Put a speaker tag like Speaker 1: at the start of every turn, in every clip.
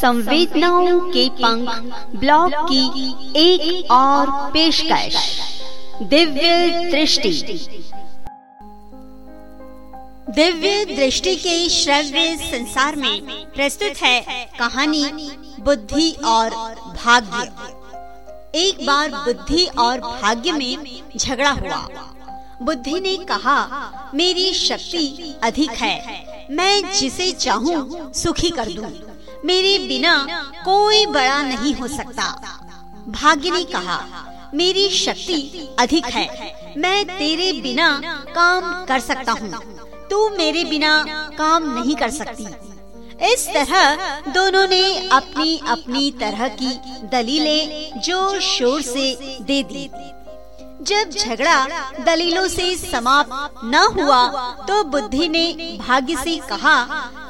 Speaker 1: संवेदनाओं के पंख ब्लॉग की एक और पेशकश। दिव्य दृष्टि।
Speaker 2: दिव्य दृष्टि के श्रव्य संसार में प्रस्तुत है कहानी बुद्धि और भाग्य। एक बार बुद्धि और भाग्य में झगड़ा हुआ। बुद्धि ने कहा, मेरी शक्ति अधिक है। मैं जिसे चाहूँ सुखी कर दूँ। मेरे बिना कोई बड़ा नहीं हो सकता। भाग्य ने कहा, मेरी शक्ति अधिक है। मैं तेरे बिना काम कर सकता हूँ। तू मेरे बिना काम नहीं कर सकती। इस तरह दोनों ने अपनी अपनी तरह की दलीलें ज़ोर शोर से दे दी। जब झगड़ा दलीलों से समाप्त न हुआ तो बुद्धि ने भाग्य से कहा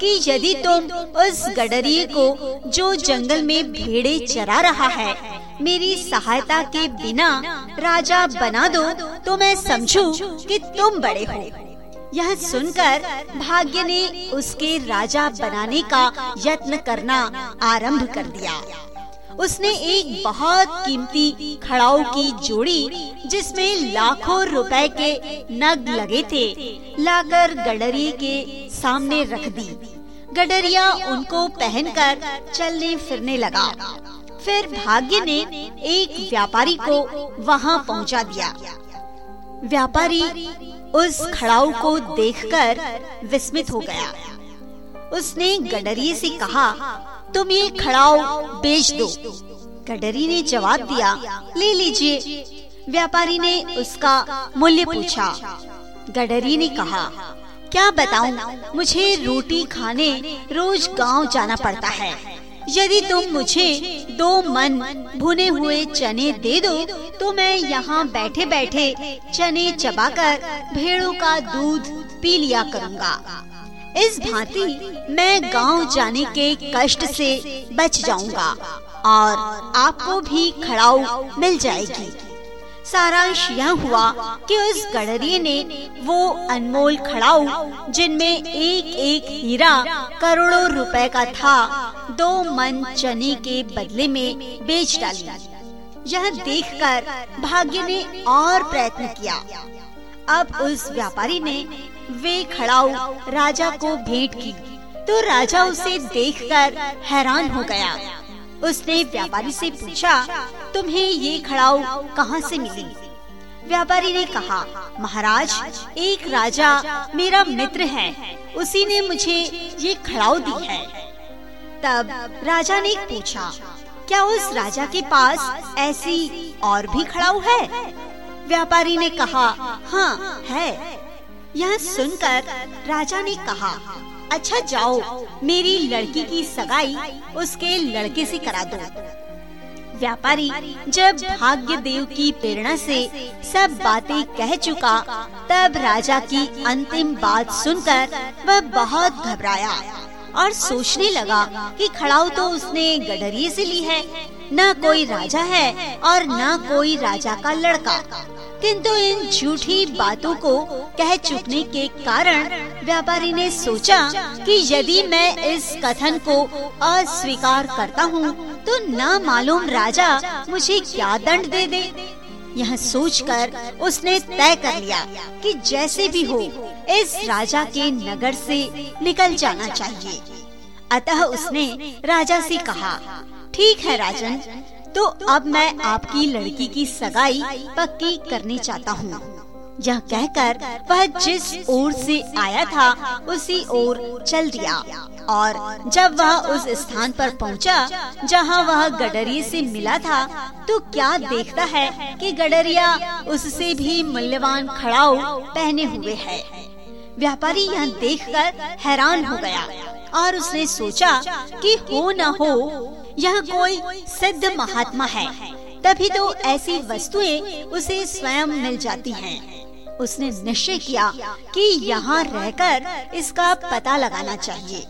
Speaker 2: कि यदि तुम उस गडरिए को जो जंगल में भेड़े चरा रहा है, मेरी सहायता के बिना राजा बना दो तो मैं समझू कि तुम बड़े हो। यह सुनकर भाग्य ने उसके राजा बनाने का यत्न करना आरंभ कर दिया। उसने एक बहुत कीमती खड़ाऊ की जोड़ी, जिसमें लाखों रुपए के नग लगे थे, लाकर गडरिए के सामने रख दी। गडरिया उनको पहनकर चलने फिरने लगा। फिर भाग्य ने एक व्यापारी को वहाँ पहुँचा दिया। व्यापारी उस खड़ाऊ को देखकर विस्मित हो गया। उसने गडरिए से कहा तुम ये खड़ाओ, बेच दो। गडरी ने जवाब दिया, ले लीजिए। व्यापारी ने उसका मूल्य पूछा। गडरी ने कहा, क्या बताऊँ, मुझे रोटी खाने रोज गाँव जाना पड़ता है। यदि तुम मुझे दो मन भुने हुए चने दे दो तो मैं यहाँ बैठे बैठे चने चबाकर भेड़ों का दूध पी लिया करूँगा। इस भांति मैं गाँव जाने के कष्ट से बच जाऊँगा और आपको भी खड़ाऊ मिल जाएगी। सारांश यह हुआ कि उस गडरिये ने वो अनमोल खड़ाऊ जिनमें एक एक हीरा करोड़ों रुपए का था, दो मन चने के बदले में बेच डाली। यह देखकर भाग्य ने और प्रयत्न किया। अब उस व्यापारी ने वे खड़ाऊ राजा को भेंट की। तो राजा उसे देखकर हैरान हो गया। उसने व्यापारी से पूछा, तुम्हें ये खड़ाऊ कहाँ से मिली? व्यापारी ने कहा, महाराज, एक राजा मेरा मित्र है। उसी ने मुझे ये खड़ाऊ दी है। तब राजा ने पूछा, क्या उस राजा के पास ऐसी और भी खड़ाऊ है? व्यापारी ने कहा हाँ है। यह सुनकर राजा ने कहा अच्छा जाओ, मेरी लड़की की सगाई उसके लड़के से करा दो। व्यापारी जब भाग्य देव की प्रेरणा से सब बातें कह चुका, तब राजा की अंतिम बात सुनकर वह बहुत घबराया और सोचने लगा कि खड़ाऊ तो उसने गडरिए से ली है। न कोई राजा है और न कोई राजा का लड़का। किंतु इन झूठी बातों को कह चुकने के कारण व्यापारी ने सोचा कि यदि मैं इस कथन को अस्वीकार करता हूँ तो न मालूम राजा मुझे क्या दंड दे दे? यह सोचकर उसने तय कर लिया कि जैसे भी हो, इस राजा के नगर से निकल जाना चाहिए। अतः उसने राजा से कहा ठीक है राजन। तो अब मैं आपकी लड़की की सगाई पक्की करनी चाहता हूँ। यह कहकर वह जिस ओर से आया था उसी ओर चल दिया। और जब वह उस स्थान पर पहुँचा, जहाँ वह गडरिया से मिला था तो क्या देखता है कि गडरिया उससे भी मूल्यवान खड़ाऊ पहने हुए है। व्यापारी यह देखकर हैरान हो गया और उसने सोचा कि हो न हो यह कोई सिद्ध महात्मा है। तभी तो ऐसी वस्तुएँ उसे स्वयं मिल जाती हैं। उसने निश्चय किया कि यहाँ रहकर इसका पता लगाना चाहिए।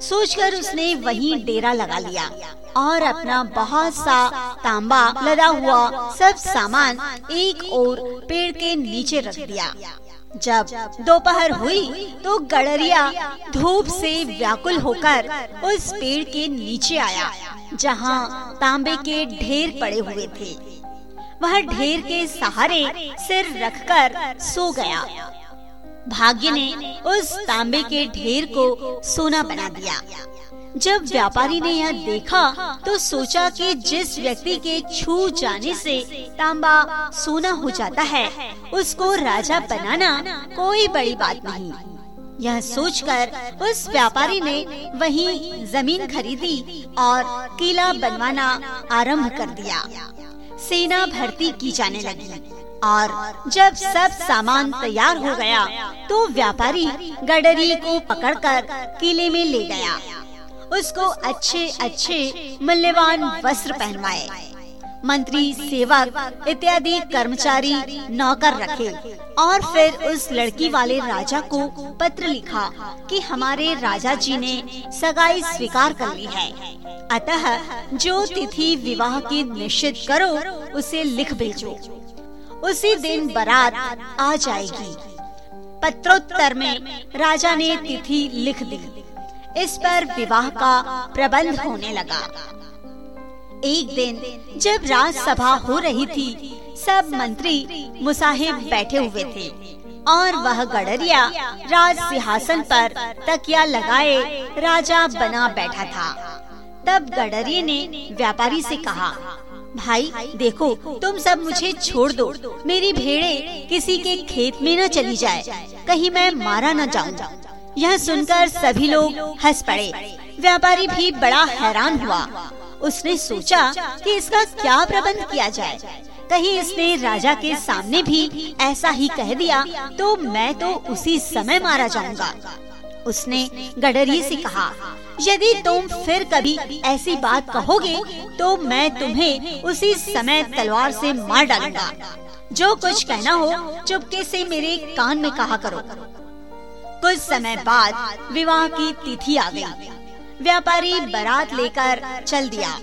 Speaker 2: सोचकर उसने वहीं डेरा लगा लिया और अपना बहुत सा तांबा लदा हुआ सब सामान एक और पेड़ के नीचे रख दिया। जब दोपहर हुई तो गडरिया धूप से व्याकुल होकर उस पेड़ के नीचे आया। जहाँ तांबे के ढेर पड़े हुए थे। वह ढेर के सहारे सिर रखकर सो गया। भाग्य ने उस तांबे के ढेर को सोना बना दिया। जब व्यापारी ने यह देखा तो सोचा कि जिस व्यक्ति के छू जाने से तांबा सोना हो जाता है, उसको राजा बनाना कोई बड़ी बात नहीं। यह सोचकर उस व्यापारी ने वहीं ज़मीन खरीदी और किला बनवाना आरंभ कर दिया। सेना भर्ती की जाने लगी और जब सब सामान तैयार हो गया तो व्यापारी गडरी को पकड़कर किले में ले गया। उसको अच्छे अच्छे मूल्यवान वस्त्र पहनवाए। मंत्री, सेवक, इत्यादि कर्मचारी नौकर रखे और फिर उस लड़की वाले राजा को पत्र लिखा कि हमारे राजा जी ने सगाई स्वीकार कर ली है। अतः जो तिथि विवाह की निश्चित करो, उसे लिख भेजो। उसी दिन बारात आ जाएगी। पत्रोत्तर में राजा ने तिथि लिख दी। इस पर विवाह का प्रबंध होने लगा। एक दिन जब राजसभा हो रही थी, सब मंत्री मुसाहिब बैठे हुए थे और वह गडरिया राज सिंहासन पर तकिया लगाए राजा बना बैठा था। तब गडरिया ने व्यापारी से कहा, भाई, देखो, तुम सब मुझे छोड़ दो। मेरी भेड़े किसी के खेत में न चली जाए। कहीं मैं मारा न जाऊँ। यह सुनकर सभी लोग हंस पड़े। व्यापारी भी बड़ा हैरान हुआ। उसने सोचा कि इसका क्या प्रबंध किया जाए। कहीं इसने राजा के सामने भी ऐसा ही कह दिया तो मैं तो उसी समय मारा जाऊँगा। उसने गडरी से कहा, यदि तुम फिर कभी ऐसी बात कहोगे तो मैं तुम्हें उसी समय तलवार से मार डालूँगा। जो कुछ कहना हो, चुपके से मेरे कान में कहा करो। कुछ समय बाद विवाह की तिथि आ गई। व्यापारी बारात लेकर चल दिया।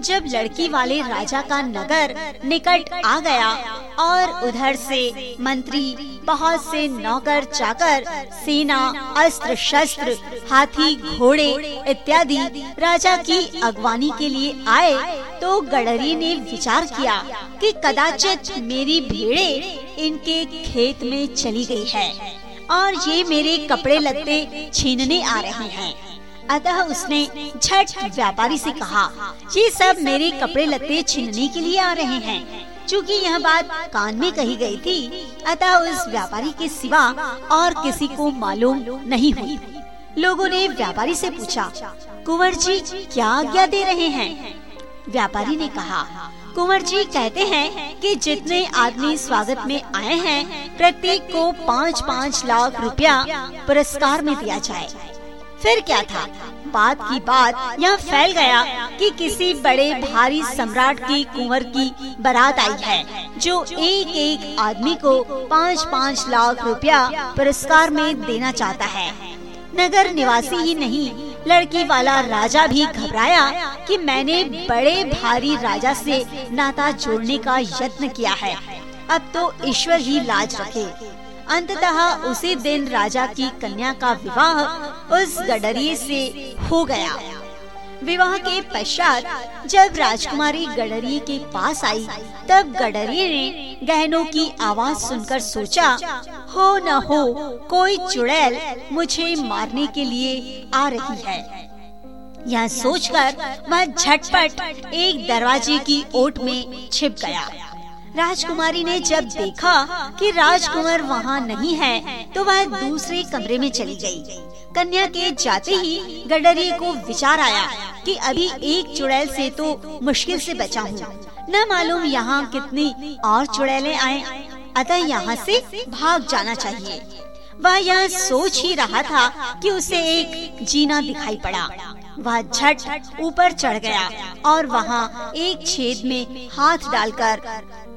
Speaker 2: जब लड़की वाले राजा का नगर निकट आ गया और उधर से मंत्री बहुत से नौकर, चाकर, सेना, अस्त्र, शस्त्र, हाथी, घोड़े इत्यादि राजा की अगवानी के लिए आए तो गडरी ने विचार किया कि कदाचित मेरी भेड़े इनके खेत में चली गई है और ये मेरे कपड़े लगते छीनने आ रहे हैं। अतः उसने झट व्यापारी से कहा, ये सब मेरे कपड़े लत्ते छीनने के लिए आ रहे हैं। चूँकि यह बात कान में कही गई थी, अतः उस व्यापारी के सिवा और किसी को मालूम नहीं हुई। लोगों ने व्यापारी से पूछा, कुंवर जी, क्या आज्ञा दे रहे हैं? व्यापारी ने कहा, कुंवर जी कहते हैं कि जितने आदमी स्वागत में आए हैं, प्रत्येक को पाँच पाँच लाख रुपया पुरस्कार में दिया जाए। फिर क्या था? बात की बात यह फैल गया कि किसी बड़े भारी सम्राट की कुंवर की बारात आई है, जो एक एक आदमी को पाँच पाँच लाख रुपया पुरस्कार में देना चाहता है। नगर निवासी ही नहीं, लड़की वाला राजा भी घबराया कि मैंने बड़े भारी राजा से नाता जोड़ने का यत्न किया है। अब तो ईश्वर ही लाज रखे। अंततः उसी दिन राजा की कन्या का विवाह उस गडरिये से हो गया। विवाह के पश्चात जब राजकुमारी गडरिए के पास आई, तब गडरिए ने गहनों की आवाज़ सुनकर सोचा, हो न हो, कोई चुड़ैल मुझे मारने के लिए आ रही है। यह सोचकर वह झटपट एक दरवाजे की ओट में छिप गया। राजकुमारी ने जब देखा कि राजकुमार वहाँ नहीं है तो वह दूसरे कमरे में चली गई। कन्या के जाते ही गडरी को विचार आया कि अभी एक चुड़ैल से तो मुश्किल से बचा हूँ। न मालूम यहाँ कितनी और चुड़ैलें आए, अतः यहाँ से भाग जाना चाहिए। वह यह सोच ही रहा था कि उसे एक जीना दिखाई पड़ा। वह झट ऊपर चढ़ गया और वहाँ एक छेद में हाथ डालकर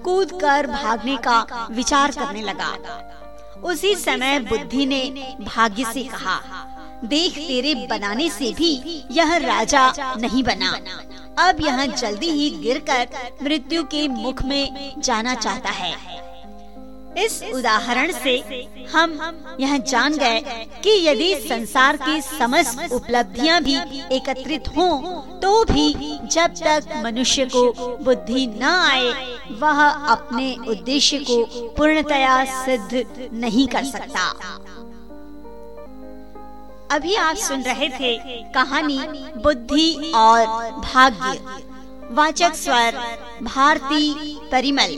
Speaker 2: कूदकर भागने का विचार करने लगा। उसी समय बुद्धि ने भाग्य से कहा, देख तेरे बनाने से भी यह राजा नहीं बना। अब यह जल्दी ही गिरकर मृत्यु के मुख में जाना चाहता है। इस उदाहरण से हम यह जान गए कि यदि संसार की समस्त उपलब्धियाँ भी एकत्रित हों, तो भी जब तक मनुष्य को बुद्धि न आए वह अपने उद्देश्य को पूर्णतया सिद्ध नहीं कर सकता। अभी आप सुन रहे थे कहानी बुद्धि और भाग्य वाचक स्वर भारती परिमल।